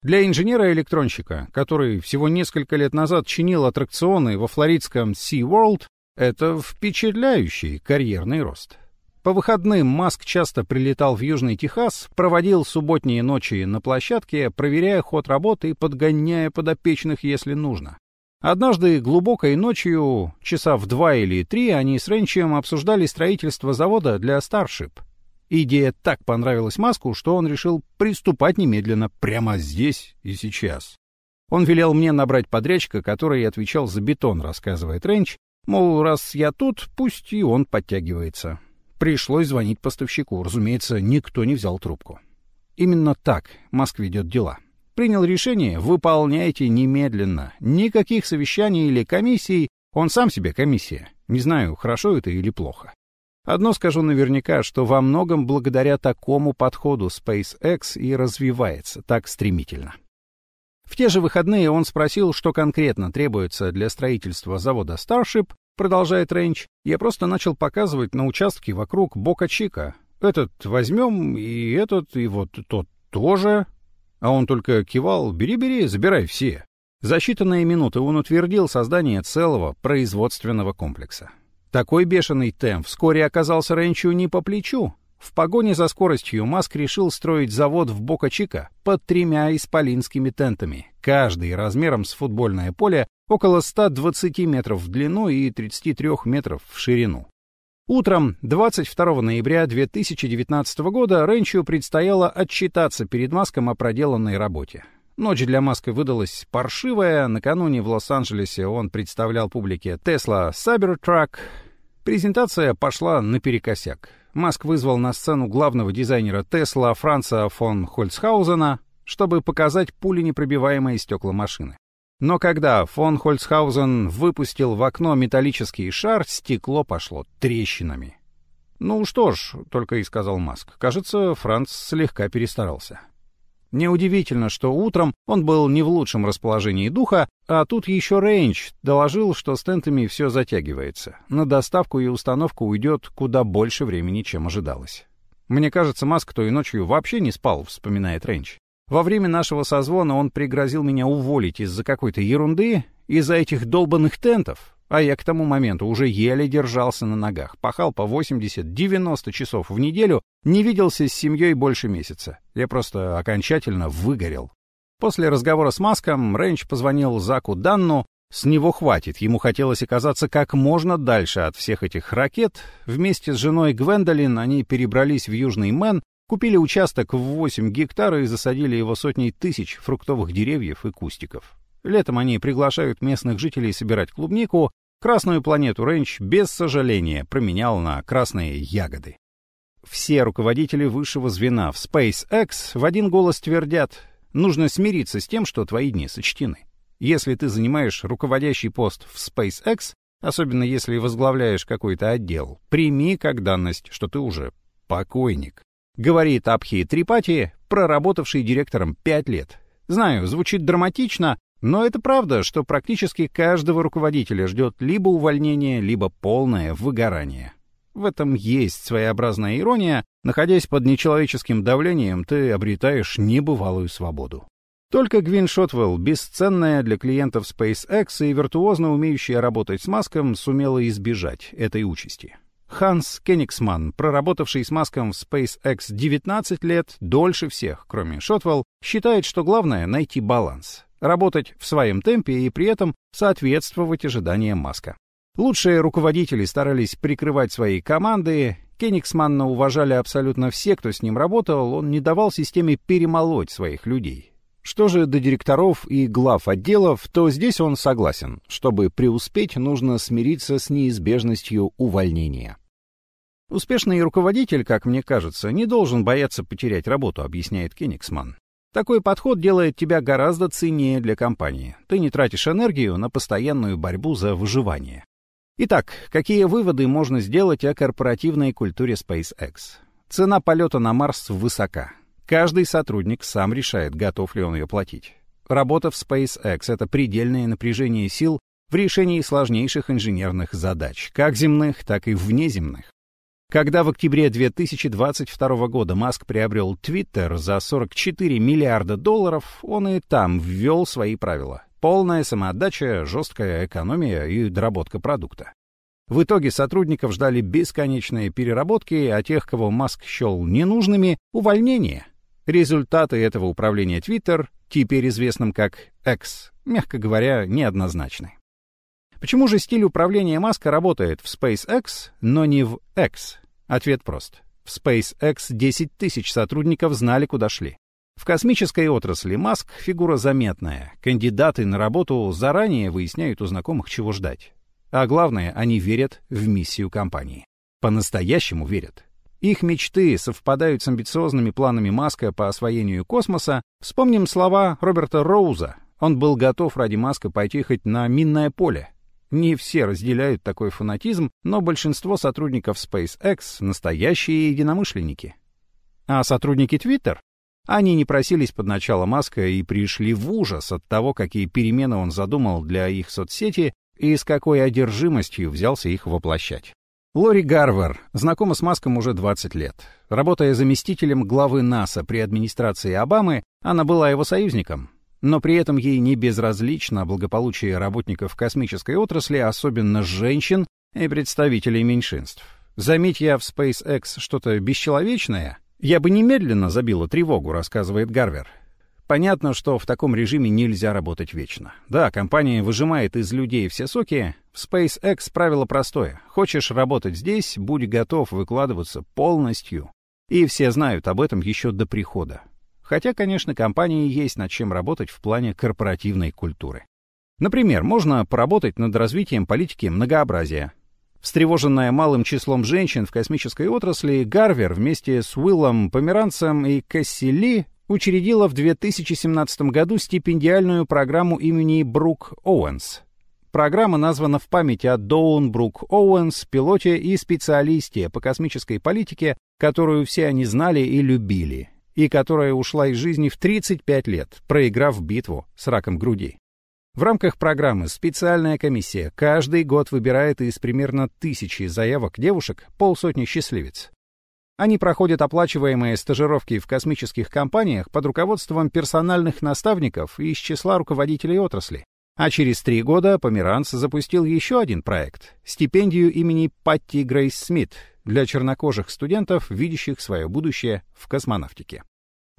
Для инженера-электронщика, который всего несколько лет назад чинил аттракционы во флоридском SeaWorld, это впечатляющий карьерный рост. По выходным Маск часто прилетал в Южный Техас, проводил субботние ночи на площадке, проверяя ход работы и подгоняя подопечных, если нужно. Однажды глубокой ночью, часа в два или три, они с Ренчем обсуждали строительство завода для Starship. Идея так понравилась Маску, что он решил приступать немедленно, прямо здесь и сейчас. Он велел мне набрать подрядчика, который отвечал за бетон, рассказывает Ренч, Мол, раз я тут, пусть и он подтягивается. Пришлось звонить поставщику. Разумеется, никто не взял трубку. Именно так Маск ведет дела. Принял решение — выполняйте немедленно. Никаких совещаний или комиссий. Он сам себе комиссия. Не знаю, хорошо это или плохо. Одно скажу наверняка, что во многом благодаря такому подходу SpaceX и развивается так стремительно. В те же выходные он спросил, что конкретно требуется для строительства завода Starship, продолжает Рейнч. Я просто начал показывать на участке вокруг Бока-Чика. Этот возьмем, и этот, и вот тот тоже. А он только кивал, бери-бери, забирай все. За считанные минуты он утвердил создание целого производственного комплекса. Такой бешеный темп вскоре оказался Ренчу не по плечу. В погоне за скоростью Маск решил строить завод в Бока-Чика под тремя исполинскими тентами, каждый размером с футбольное поле около 120 метров в длину и 33 метров в ширину. Утром 22 ноября 2019 года Ренчу предстояло отчитаться перед Маском о проделанной работе. Ночь для Маска выдалась паршивая. Накануне в Лос-Анджелесе он представлял публике Tesla Cybertruck. Презентация пошла наперекосяк. Маск вызвал на сцену главного дизайнера Tesla Франца фон Хольцхаузена, чтобы показать пуленепробиваемые стекла машины. Но когда фон Хольцхаузен выпустил в окно металлический шар, стекло пошло трещинами. «Ну что ж», — только и сказал Маск, — «кажется, Франц слегка перестарался». Неудивительно, что утром он был не в лучшем расположении духа, а тут еще Рейндж доложил, что с тентами все затягивается. На доставку и установку уйдет куда больше времени, чем ожидалось. «Мне кажется, Маск той ночью вообще не спал», — вспоминает Рейндж. «Во время нашего созвона он пригрозил меня уволить из-за какой-то ерунды, из-за этих долбанных тентов. А я к тому моменту уже еле держался на ногах, пахал по 80-90 часов в неделю, не виделся с семьей больше месяца. Я просто окончательно выгорел. После разговора с Маском Рейндж позвонил Заку Данну. С него хватит, ему хотелось оказаться как можно дальше от всех этих ракет. Вместе с женой Гвендолин они перебрались в Южный Мэн, купили участок в 8 гектар и засадили его сотней тысяч фруктовых деревьев и кустиков. Летом они приглашают местных жителей собирать клубнику, Красную планету Рейндж без сожаления променял на красные ягоды. Все руководители высшего звена в SpaceX в один голос твердят, нужно смириться с тем, что твои дни сочтены. Если ты занимаешь руководящий пост в SpaceX, особенно если возглавляешь какой-то отдел, прими как данность, что ты уже покойник. Говорит Абхи Трипати, проработавший директором пять лет. Знаю, звучит драматично, но это правда, что практически каждого руководителя ждет либо увольнение, либо полное выгорание. В этом есть своеобразная ирония. Находясь под нечеловеческим давлением, ты обретаешь небывалую свободу. Только Гвин Шотвелл, бесценная для клиентов SpaceX и виртуозно умеющая работать с Маском, сумела избежать этой участи. Ханс Кенигсман, проработавший с Маском в SpaceX 19 лет, дольше всех, кроме Шотвелл, считает, что главное — найти баланс работать в своем темпе и при этом соответствовать ожиданиям Маска. Лучшие руководители старались прикрывать свои команды, Кенигсманна уважали абсолютно все, кто с ним работал, он не давал системе перемолоть своих людей. Что же до директоров и глав отделов, то здесь он согласен. Чтобы преуспеть, нужно смириться с неизбежностью увольнения. Успешный руководитель, как мне кажется, не должен бояться потерять работу, объясняет Кенигсман. Такой подход делает тебя гораздо ценнее для компании. Ты не тратишь энергию на постоянную борьбу за выживание. Итак, какие выводы можно сделать о корпоративной культуре SpaceX? Цена полета на Марс высока. Каждый сотрудник сам решает, готов ли он ее платить. Работа в SpaceX — это предельное напряжение сил в решении сложнейших инженерных задач, как земных, так и внеземных. Когда в октябре 2022 года Маск приобрел Twitter за 44 миллиарда долларов, он и там ввел свои правила. Полная самоотдача, жесткая экономия и доработка продукта. В итоге сотрудников ждали бесконечные переработки, а тех, кого Маск счел ненужными, увольнение. Результаты этого управления Twitter, теперь известным как X, мягко говоря, неоднозначны. Почему же стиль управления Маска работает в SpaceX, но не в X? Ответ прост. В SpaceX 10 тысяч сотрудников знали, куда шли. В космической отрасли Маск — фигура заметная. Кандидаты на работу заранее выясняют у знакомых, чего ждать. А главное, они верят в миссию компании. По-настоящему верят. Их мечты совпадают с амбициозными планами Маска по освоению космоса. Вспомним слова Роберта Роуза. Он был готов ради Маска пойти хоть на минное поле. Не все разделяют такой фанатизм, но большинство сотрудников SpaceX — настоящие единомышленники. А сотрудники Twitter? Они не просились под начало Маска и пришли в ужас от того, какие перемены он задумал для их соцсети и с какой одержимостью взялся их воплощать. Лори Гарвер знакома с Маском уже 20 лет. Работая заместителем главы НАСА при администрации Обамы, она была его союзником. Но при этом ей не безразлично благополучие работников космической отрасли, особенно женщин и представителей меньшинств. Заметь я в SpaceX что-то бесчеловечное, я бы немедленно забила тревогу, рассказывает Гарвер. Понятно, что в таком режиме нельзя работать вечно. Да, компания выжимает из людей все соки. В SpaceX правило простое. Хочешь работать здесь, будь готов выкладываться полностью. И все знают об этом еще до прихода. Хотя, конечно, компании есть над чем работать в плане корпоративной культуры. Например, можно поработать над развитием политики многообразия. Встревоженная малым числом женщин в космической отрасли, Гарвер вместе с Уиллом Померанцем и Кэсси Ли учредила в 2017 году стипендиальную программу имени Брук Оуэнс. Программа названа в память о Доун Брук Оуэнс, пилоте и специалисте по космической политике, которую все они знали и любили, и которая ушла из жизни в 35 лет, проиграв битву с раком груди. В рамках программы специальная комиссия каждый год выбирает из примерно тысячи заявок девушек полсотни счастливец. Они проходят оплачиваемые стажировки в космических компаниях под руководством персональных наставников из числа руководителей отрасли. А через три года Померанц запустил еще один проект — стипендию имени Патти Грейс Смит для чернокожих студентов, видящих свое будущее в космонавтике.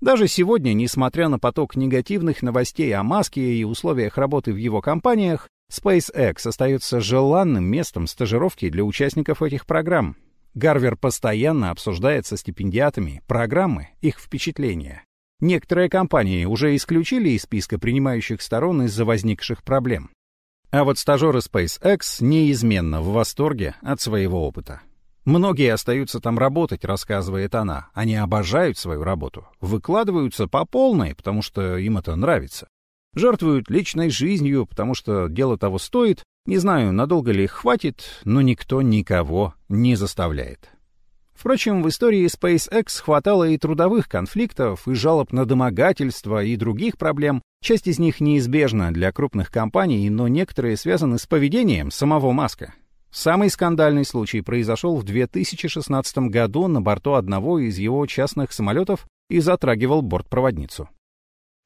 Даже сегодня, несмотря на поток негативных новостей о Маске и условиях работы в его компаниях, SpaceX остается желанным местом стажировки для участников этих программ, Гарвер постоянно обсуждает со стипендиатами программы, их впечатления. Некоторые компании уже исключили из списка принимающих сторон из-за возникших проблем. А вот стажеры SpaceX неизменно в восторге от своего опыта. Многие остаются там работать, рассказывает она. Они обожают свою работу, выкладываются по полной, потому что им это нравится. Жертвуют личной жизнью, потому что дело того стоит, не знаю, надолго ли их хватит, но никто никого не заставляет. Впрочем, в истории SpaceX хватало и трудовых конфликтов, и жалоб на домогательство, и других проблем. Часть из них неизбежна для крупных компаний, но некоторые связаны с поведением самого Маска. Самый скандальный случай произошел в 2016 году на борту одного из его частных самолетов и затрагивал бортпроводницу.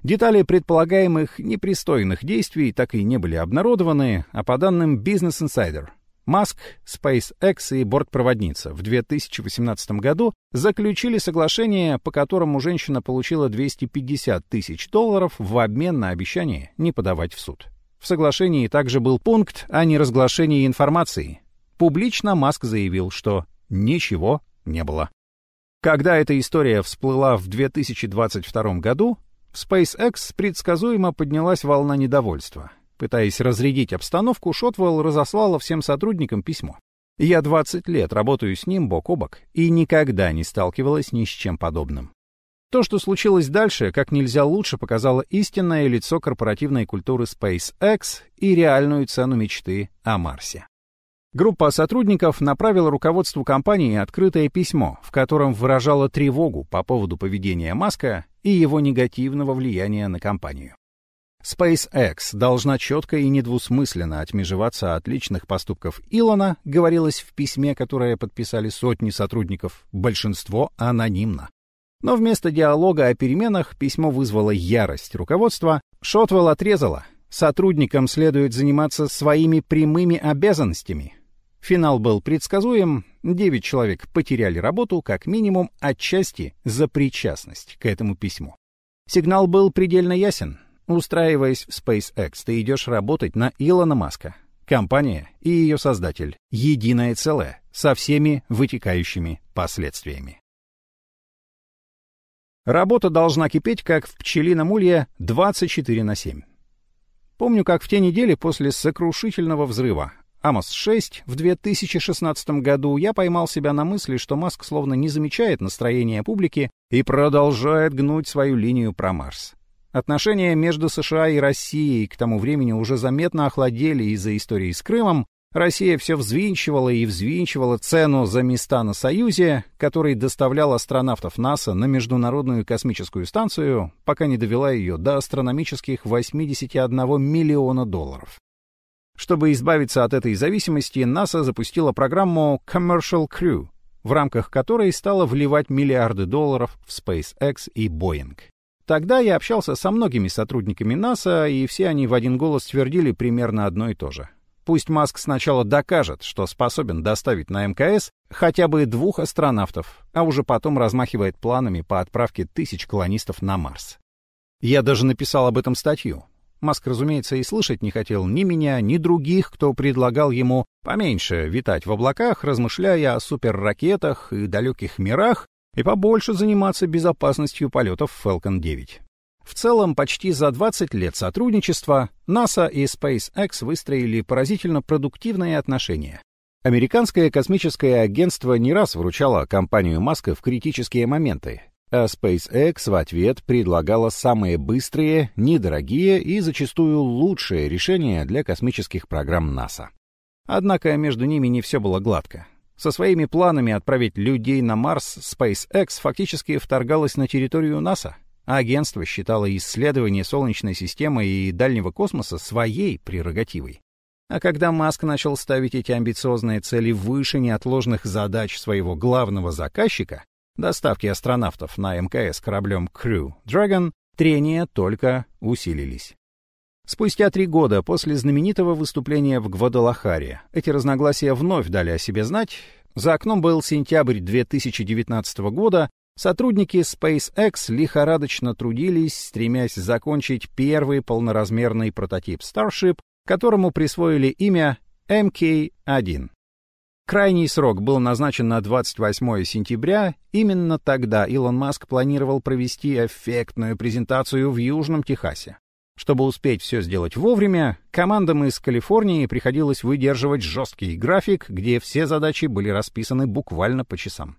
Детали предполагаемых непристойных действий так и не были обнародованы, а по данным Business Insider, Маск, SpaceX и бортпроводница в 2018 году заключили соглашение, по которому женщина получила 250 тысяч долларов в обмен на обещание не подавать в суд. В соглашении также был пункт о неразглашении информации. Публично Маск заявил, что ничего не было. Когда эта история всплыла в 2022 году, в SpaceX предсказуемо поднялась волна недовольства. Пытаясь разрядить обстановку, Шотвелл разослала всем сотрудникам письмо. «Я 20 лет работаю с ним бок о бок и никогда не сталкивалась ни с чем подобным». То, что случилось дальше, как нельзя лучше показало истинное лицо корпоративной культуры SpaceX и реальную цену мечты о Марсе. Группа сотрудников направила руководству компании открытое письмо, в котором выражала тревогу по поводу поведения Маска и его негативного влияния на компанию. SpaceX должна четко и недвусмысленно отмежеваться от личных поступков Илона, говорилось в письме, которое подписали сотни сотрудников, большинство анонимно. Но вместо диалога о переменах письмо вызвало ярость руководства. Шотвелл отрезала. Сотрудникам следует заниматься своими прямыми обязанностями. Финал был предсказуем. Девять человек потеряли работу, как минимум, отчасти за причастность к этому письму. Сигнал был предельно ясен. Устраиваясь в SpaceX, ты идешь работать на Илона Маска. Компания и ее создатель — единое целое, со всеми вытекающими последствиями. Работа должна кипеть, как в пчелином улье, 24 на 7. Помню, как в те недели после сокрушительного взрыва Амос-6 в 2016 году, я поймал себя на мысли, что Маск словно не замечает настроения публики и продолжает гнуть свою линию про Марс. Отношения между США и Россией к тому времени уже заметно охладели из-за истории с Крымом, Россия все взвинчивала и взвинчивала цену за места на Союзе, который доставлял астронавтов НАСА на Международную космическую станцию, пока не довела ее до астрономических 81 миллиона долларов. Чтобы избавиться от этой зависимости, НАСА запустила программу Commercial Crew, в рамках которой стала вливать миллиарды долларов в SpaceX и Boeing. Тогда я общался со многими сотрудниками НАСА, и все они в один голос твердили примерно одно и то же. Пусть Маск сначала докажет, что способен доставить на МКС хотя бы двух астронавтов, а уже потом размахивает планами по отправке тысяч колонистов на Марс. Я даже написал об этом статью. Маск, разумеется, и слышать не хотел ни меня, ни других, кто предлагал ему поменьше витать в облаках, размышляя о суперракетах и далеких мирах, и побольше заниматься безопасностью полетов Falcon 9. В целом, почти за 20 лет сотрудничества НАСА и SpaceX выстроили поразительно продуктивные отношения. Американское космическое агентство не раз вручало компанию Маска в критические моменты, а SpaceX в ответ предлагала самые быстрые, недорогие и зачастую лучшие решения для космических программ НАСА. Однако между ними не все было гладко. Со своими планами отправить людей на Марс SpaceX фактически вторгалась на территорию НАСА, а агентство считало исследование Солнечной системы и дальнего космоса своей прерогативой. А когда Маск начал ставить эти амбициозные цели выше неотложных задач своего главного заказчика, доставки астронавтов на МКС кораблем Crew Dragon, трения только усилились. Спустя три года после знаменитого выступления в Гвадалахаре эти разногласия вновь дали о себе знать. За окном был сентябрь 2019 года, Сотрудники SpaceX лихорадочно трудились, стремясь закончить первый полноразмерный прототип Starship, которому присвоили имя MK-1. Крайний срок был назначен на 28 сентября. Именно тогда Илон Маск планировал провести эффектную презентацию в Южном Техасе. Чтобы успеть все сделать вовремя, командам из Калифорнии приходилось выдерживать жесткий график, где все задачи были расписаны буквально по часам.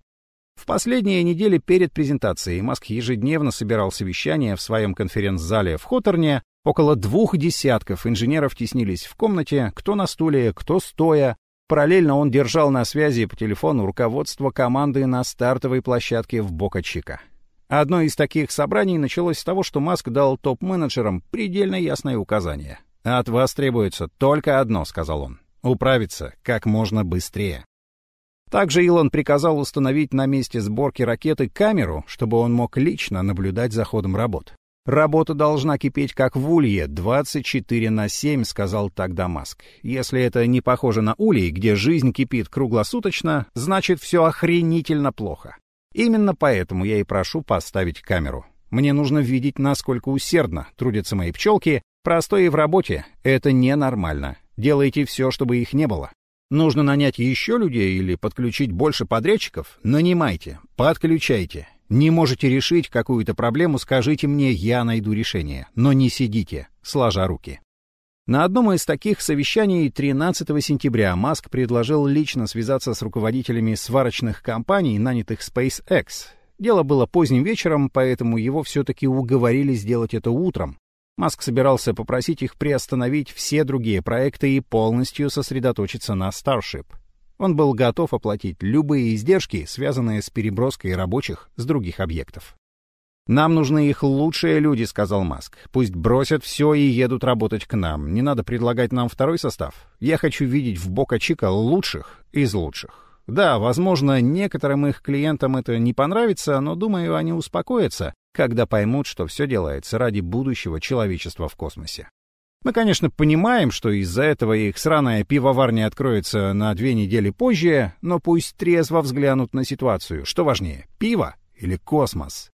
В последние недели перед презентацией Маск ежедневно собирал совещания в своем конференц-зале в Хоторне. Около двух десятков инженеров теснились в комнате, кто на стуле, кто стоя. Параллельно он держал на связи по телефону руководство команды на стартовой площадке в Бока-Чика. Одно из таких собраний началось с того, что Маск дал топ-менеджерам предельно ясное указание. «От вас требуется только одно», — сказал он. «Управиться как можно быстрее». Также Илон приказал установить на месте сборки ракеты камеру, чтобы он мог лично наблюдать за ходом работ. «Работа должна кипеть как в улье, 24 на 7», — сказал тогда Маск. «Если это не похоже на улей, где жизнь кипит круглосуточно, значит, все охренительно плохо. Именно поэтому я и прошу поставить камеру. Мне нужно видеть, насколько усердно трудятся мои пчелки. Простое в работе — это ненормально. Делайте все, чтобы их не было. Нужно нанять еще людей или подключить больше подрядчиков? Нанимайте, подключайте. Не можете решить какую-то проблему, скажите мне, я найду решение. Но не сидите, сложа руки. На одном из таких совещаний 13 сентября Маск предложил лично связаться с руководителями сварочных компаний, нанятых SpaceX. Дело было поздним вечером, поэтому его все-таки уговорили сделать это утром. Маск собирался попросить их приостановить все другие проекты и полностью сосредоточиться на Starship. Он был готов оплатить любые издержки, связанные с переброской рабочих с других объектов. «Нам нужны их лучшие люди», — сказал Маск. «Пусть бросят все и едут работать к нам. Не надо предлагать нам второй состав. Я хочу видеть в Бока Чика лучших из лучших». Да, возможно, некоторым их клиентам это не понравится, но, думаю, они успокоятся, когда поймут, что все делается ради будущего человечества в космосе. Мы, конечно, понимаем, что из-за этого их сраная пивоварня откроется на две недели позже, но пусть трезво взглянут на ситуацию. Что важнее, пиво или космос?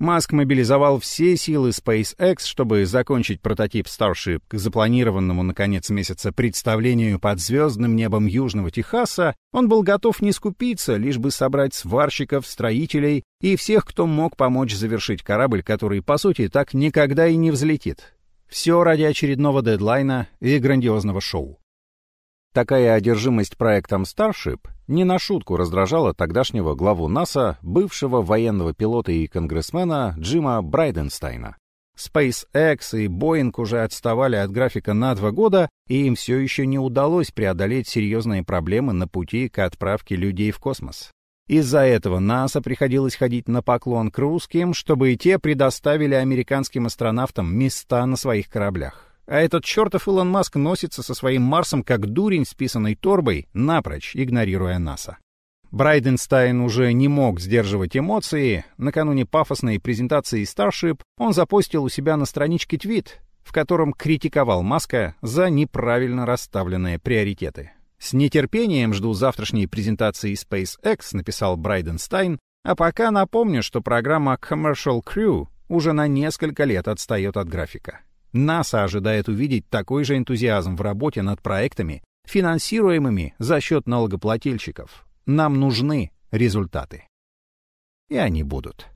Маск мобилизовал все силы SpaceX, чтобы закончить прототип Starship к запланированному на конец месяца представлению под звездным небом Южного Техаса. Он был готов не скупиться, лишь бы собрать сварщиков, строителей и всех, кто мог помочь завершить корабль, который, по сути, так никогда и не взлетит. Все ради очередного дедлайна и грандиозного шоу. Такая одержимость проектом Starship не на шутку раздражала тогдашнего главу НАСА, бывшего военного пилота и конгрессмена Джима Брайденстайна. SpaceX и Boeing уже отставали от графика на два года, и им все еще не удалось преодолеть серьезные проблемы на пути к отправке людей в космос. Из-за этого НАСА приходилось ходить на поклон к русским, чтобы и те предоставили американским астронавтам места на своих кораблях. А этот чертов Илон Маск носится со своим Марсом как дурень с писаной торбой, напрочь игнорируя НАСА. Брайденстайн уже не мог сдерживать эмоции. Накануне пафосной презентации Starship он запостил у себя на страничке твит, в котором критиковал Маска за неправильно расставленные приоритеты. «С нетерпением жду завтрашней презентации SpaceX», — написал Брайденстайн, а пока напомню, что программа Commercial Crew уже на несколько лет отстает от графика. НАСА ожидает увидеть такой же энтузиазм в работе над проектами, финансируемыми за счет налогоплательщиков. Нам нужны результаты. И они будут.